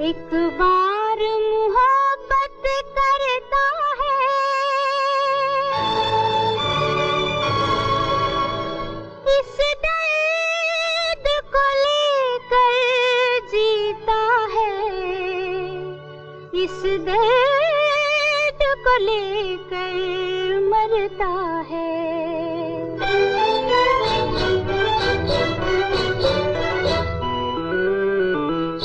एक बार मोहब्बत करता है। इस दर्द को लेकर जीता है। इस दर्द को लेकर मरता है।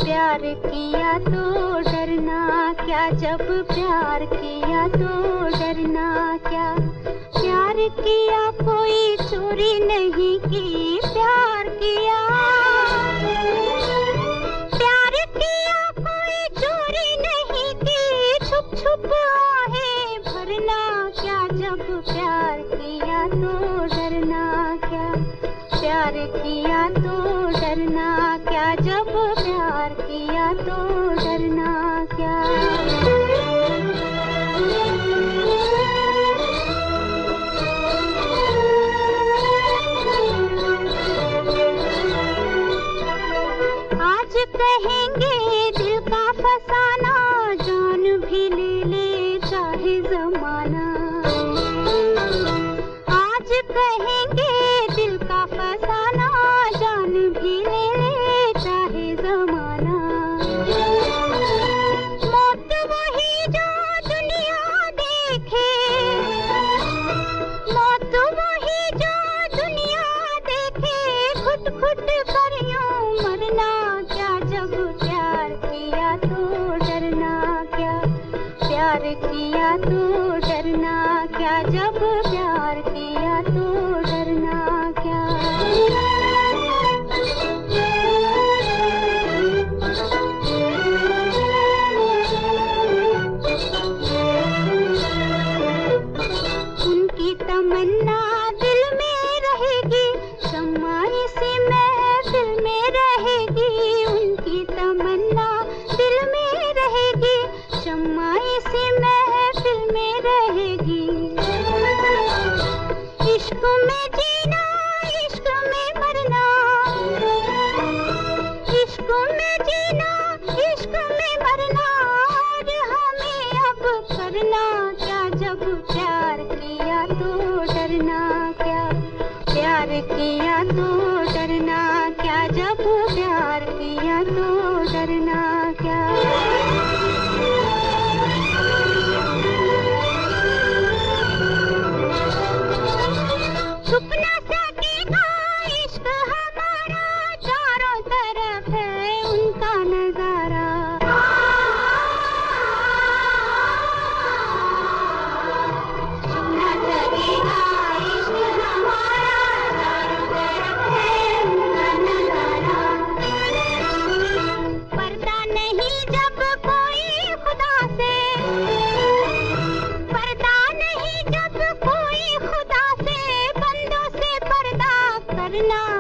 प्यार किया तो डरना क्या? जब प्यार किया तो डरना क्या? प्यार किया, कोई चोरी नहीं की। प्यार किया प्यार किया, कोई चोरी नहीं की। छुप छुप आहे भरना क्या? जब प्यार किया तो डरना क्या? प्यार किया तो डरना क्या? जब प्यार किया तो डरना क्या? आज कहेंगे दिल का फसाना, जान भी ले ले चाहे जमाना। आज कहें तमन्ना दिल में रहेगी शमाई से महफिल में रहेगी। उनकी तमन्ना दिल में रहेगी शमाई से महफिल में रहेगी। इश्क में जीना Good enough.